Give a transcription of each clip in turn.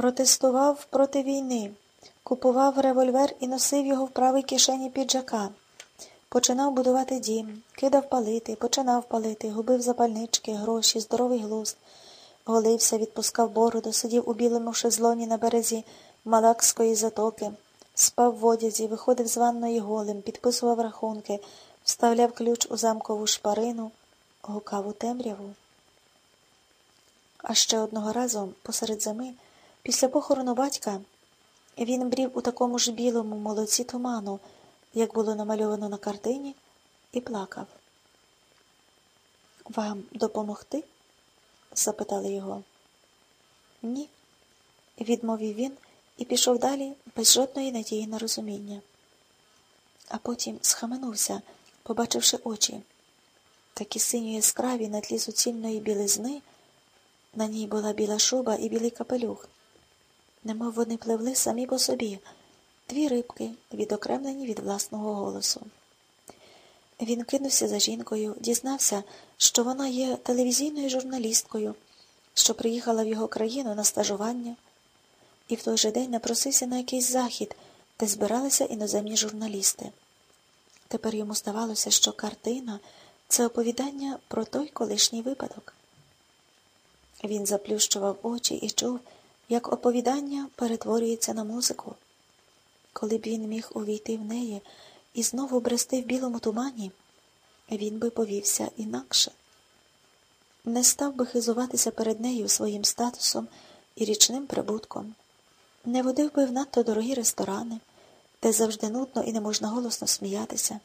Протестував проти війни, купував револьвер і носив його в правій кишені піджака. Починав будувати дім, кидав палити, починав палити, губив запальнички, гроші, здоровий глузд, голився, відпускав бороду, сидів у білому шезлоні на березі Малакської затоки, спав в одязі, виходив з ванної голим, підписував рахунки, вставляв ключ у замкову шпарину, гукав у темряву. А ще одного разу, посеред зими, після похорону батька, він брів у такому ж білому молоці туману, як було намальовано на картині, і плакав. Вам допомогти? запитали його. Ні, відмовив він і пішов далі без жодної надії на розуміння. А потім схаменувся, побачивши очі, такі синьо яскраві на тлі суцільної білизни. На ній була біла шуба і білий капелюх. Немов вони пливли самі по собі, дві рибки, відокремлені від власного голосу. Він кинувся за жінкою, дізнався, що вона є телевізійною журналісткою, що приїхала в його країну на стажування, і в той же день напросився на якийсь захід, де збиралися іноземні журналісти. Тепер йому здавалося, що картина це оповідання про той колишній випадок. Він заплющував очі і чув, як оповідання перетворюється на музику. Коли б він міг увійти в неї і знову брести в білому тумані, він би повівся інакше. Не став би хизуватися перед нею своїм статусом і річним прибутком, не водив би в надто дорогі ресторани, де завжди нудно і не можна голосно сміятися,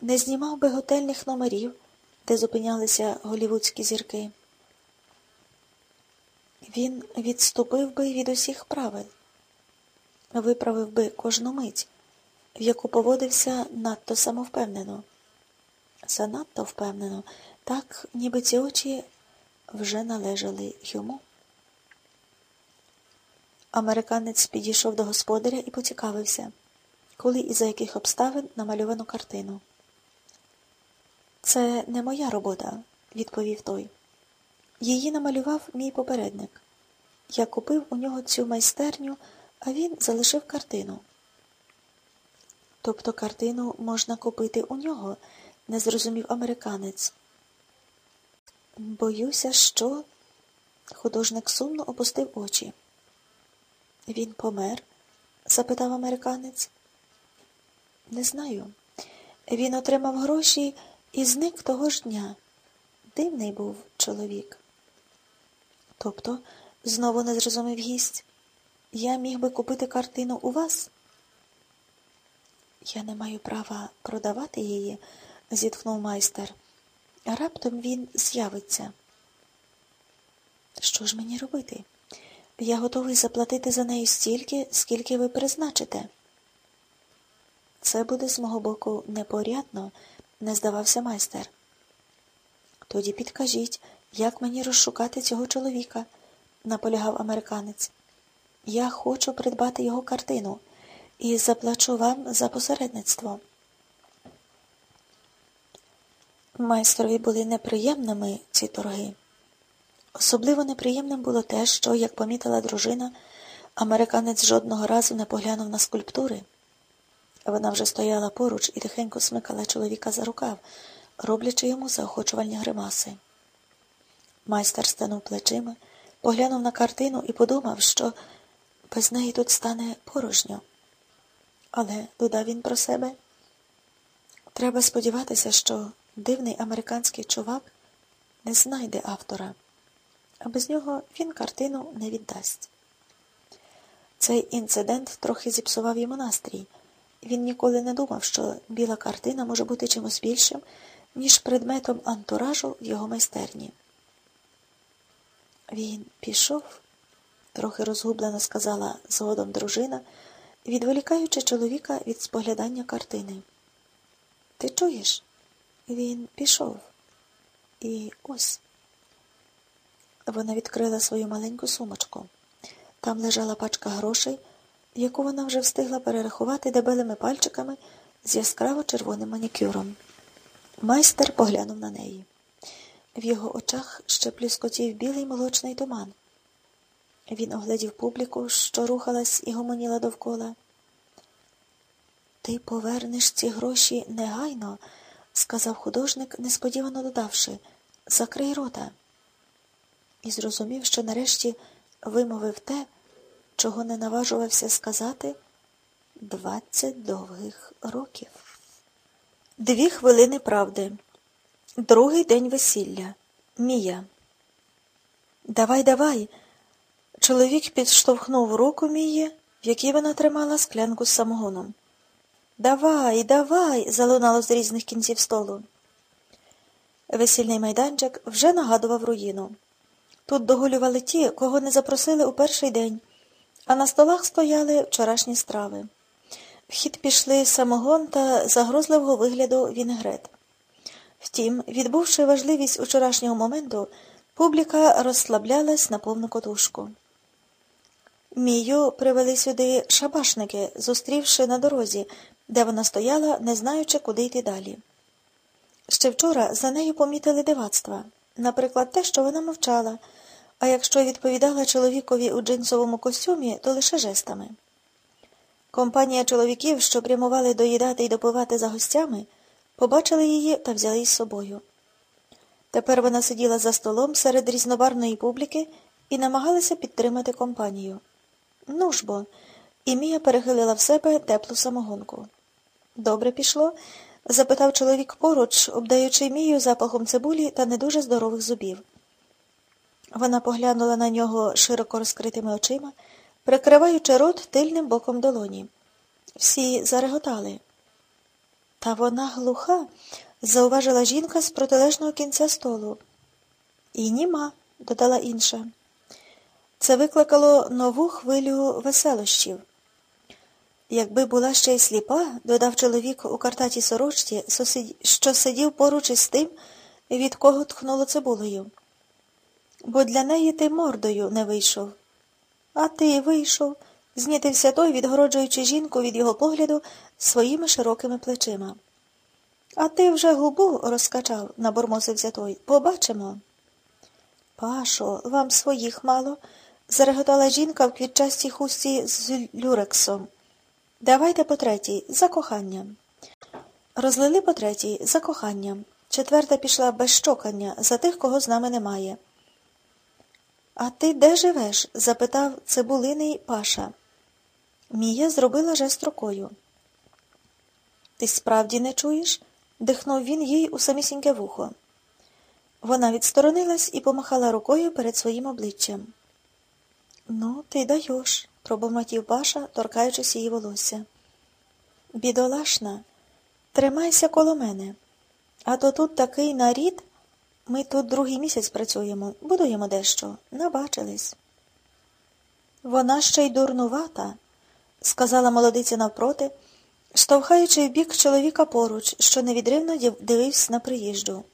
не знімав би готельних номерів, де зупинялися голівудські зірки. Він відступив би від усіх правил, виправив би кожну мить, в яку поводився надто самовпевнено. Занадто впевнено, так, ніби ці очі вже належали йому. Американець підійшов до господаря і поцікавився, коли і за яких обставин намальовано картину. Це не моя робота, відповів той. Її намалював мій попередник. Я купив у нього цю майстерню, а він залишив картину. Тобто картину можна купити у нього, не зрозумів американець. Боюся, що. Художник сумно опустив очі. Він помер? запитав американець. Не знаю. Він отримав гроші і зник того ж дня. Дивний був чоловік. Тобто, знову не зрозумів гість, я міг би купити картину у вас? Я не маю права продавати її, зітхнув майстер. Раптом він з'явиться. Що ж мені робити? Я готовий заплатити за неї стільки, скільки ви призначите. Це буде з мого боку непорядно, не здавався майстер. Тоді підкажіть, як мені розшукати цього чоловіка? наполягав американець. Я хочу придбати його картину і заплачу вам за посередництво. Майстрові були неприємними ці торги. Особливо неприємним було те, що, як помітила дружина, американець жодного разу не поглянув на скульптури. Вона вже стояла поруч і тихенько смикала чоловіка за рукав, роблячи йому заохочувальні гримаси. Майстер станув плечима, поглянув на картину і подумав, що без неї тут стане порожньо. Але, додав він про себе, треба сподіватися, що дивний американський чувак не знайде автора, а без нього він картину не віддасть. Цей інцидент трохи зіпсував йому настрій. Він ніколи не думав, що біла картина може бути чимось більшим, ніж предметом антуражу в його майстерні. Він пішов, трохи розгублено сказала згодом дружина, відволікаючи чоловіка від споглядання картини. Ти чуєш? Він пішов. І ось. Вона відкрила свою маленьку сумочку. Там лежала пачка грошей, яку вона вже встигла перерахувати дебелими пальчиками з яскраво червоним манікюром. Майстер поглянув на неї. В його очах ще плюскотів білий молочний туман. Він оглядів публіку, що рухалась і гомоніла довкола. Ти повернеш ці гроші негайно, сказав художник, несподівано додавши, закрий рота. І зрозумів, що нарешті вимовив те, чого не наважувався сказати двадцять довгих років. Дві хвилини правди. Другий день весілля. Мія. Давай, давай. Чоловік підштовхнув руку Мії, в якій вона тримала склянку з самогоном. Давай, давай. залунало з різних кінців столу. Весільний майданчик вже нагадував руїну. Тут догулювали ті, кого не запросили у перший день, а на столах стояли вчорашні страви. В хід пішли самогон та загрозливого вигляду вінегрет. Втім, відбувши важливість учорашнього моменту, публіка розслаблялась на повну котушку. Мію привели сюди шабашники, зустрівши на дорозі, де вона стояла, не знаючи, куди йти далі. Ще вчора за нею помітили дивацтва, наприклад, те, що вона мовчала, а якщо відповідала чоловікові у джинсовому костюмі, то лише жестами. Компанія чоловіків, що прямували доїдати і допивати за гостями, побачили її та взяли із собою. Тепер вона сиділа за столом серед різнобарної публіки і намагалася підтримати компанію. Ну ж бо, і Мія перехилила в себе теплу самогонку. Добре пішло? запитав чоловік поруч, обдаючи Мію запахом цибулі та не дуже здорових зубів. Вона поглянула на нього широко розкритими очима, прикриваючи рот тильним боком долоні. Всі зареготали. Та вона глуха, зауважила жінка з протилежного кінця столу. І німа, додала інша. Це викликало нову хвилю веселощів. Якби була ще й сліпа, додав чоловік у картатій сорочці, що сидів поруч із тим, від кого тхнуло цибулею. Бо для неї ти мордою не вийшов. А ти вийшов, знітився той, відгороджуючи жінку від його погляду своїми широкими плечима. А ти вже губу розкачав, набормосився той. Побачимо. Пашо, вам своїх мало, зареготала жінка в квітчастій хусті з люрексом. Давайте по третій, за коханням. Розлили по третій, за коханням. Четверта пішла без щокання, за тих, кого з нами немає. А ти де живеш? запитав цибулиний Паша. Мія зробила жест рукою. Ти справді не чуєш? дихнув він їй у самісіньке вухо. Вона відсторонилась і помахала рукою перед своїм обличчям. Ну, ти даєш, пробомотів Паша, торкаючись її волосся. Бідолашна, тримайся коло мене. А то тут такий нарід. Ми тут другий місяць працюємо, будуємо дещо. Набачились. Вона ще й дурнувата, сказала молодиця навпроти, штовхаючи в бік чоловіка поруч, що невідривно дивився на приїжджу.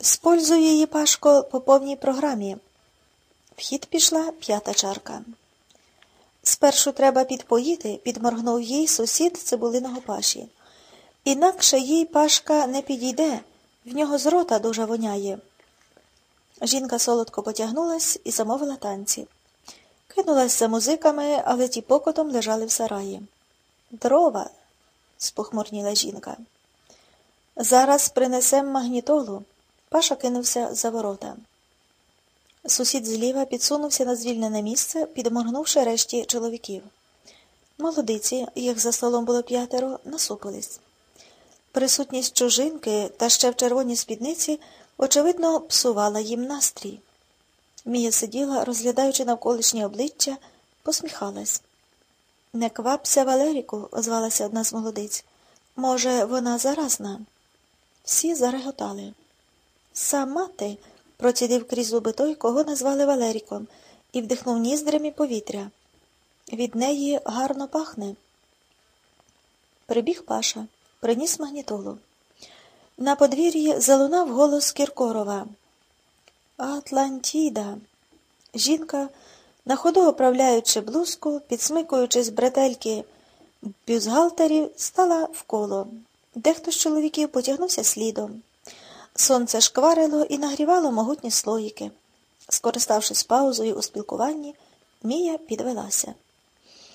Спользуй її, Пашко, по повній програмі. Вхід пішла п'ята чарка. Спершу треба підпоїти, підморгнув їй сусід цибулиного паші. Інакше їй пашка не підійде, в нього з рота дуже воняє. Жінка солодко потягнулась і замовила танці. Кинулась за музиками, але ті покотом лежали в сараї. Дрова, спохмурніла жінка. Зараз принесем магнітолу. Паша кинувся за ворота. Сусід зліва підсунувся на звільнене місце, підморгнувши решті чоловіків. Молодиці, їх за столом було п'ятеро, насупились. Присутність чужинки та ще в червоній спідниці, очевидно, псувала їм настрій. Мія сиділа, розглядаючи навколишнє обличчя, посміхалась. Не квапся, Валеріку, озвалася одна з молодиць. Може, вона заразна? Всі зареготали. Сама ти, процідив крізь зуби той, кого назвали Валеріком, і вдихнув ніздрями повітря. Від неї гарно пахне. Прибіг Паша, приніс магнітолу. На подвір'ї залунав голос Кіркорова. Атлантіда. Жінка, на ходу оправляючи блузку, підсмикуючи з бретельки бюзгалтерів, стала вколо. Дехто з чоловіків потягнувся слідом. Сонце шкварило і нагрівало могутні слоїки. Скориставшись паузою у спілкуванні, Мія підвелася.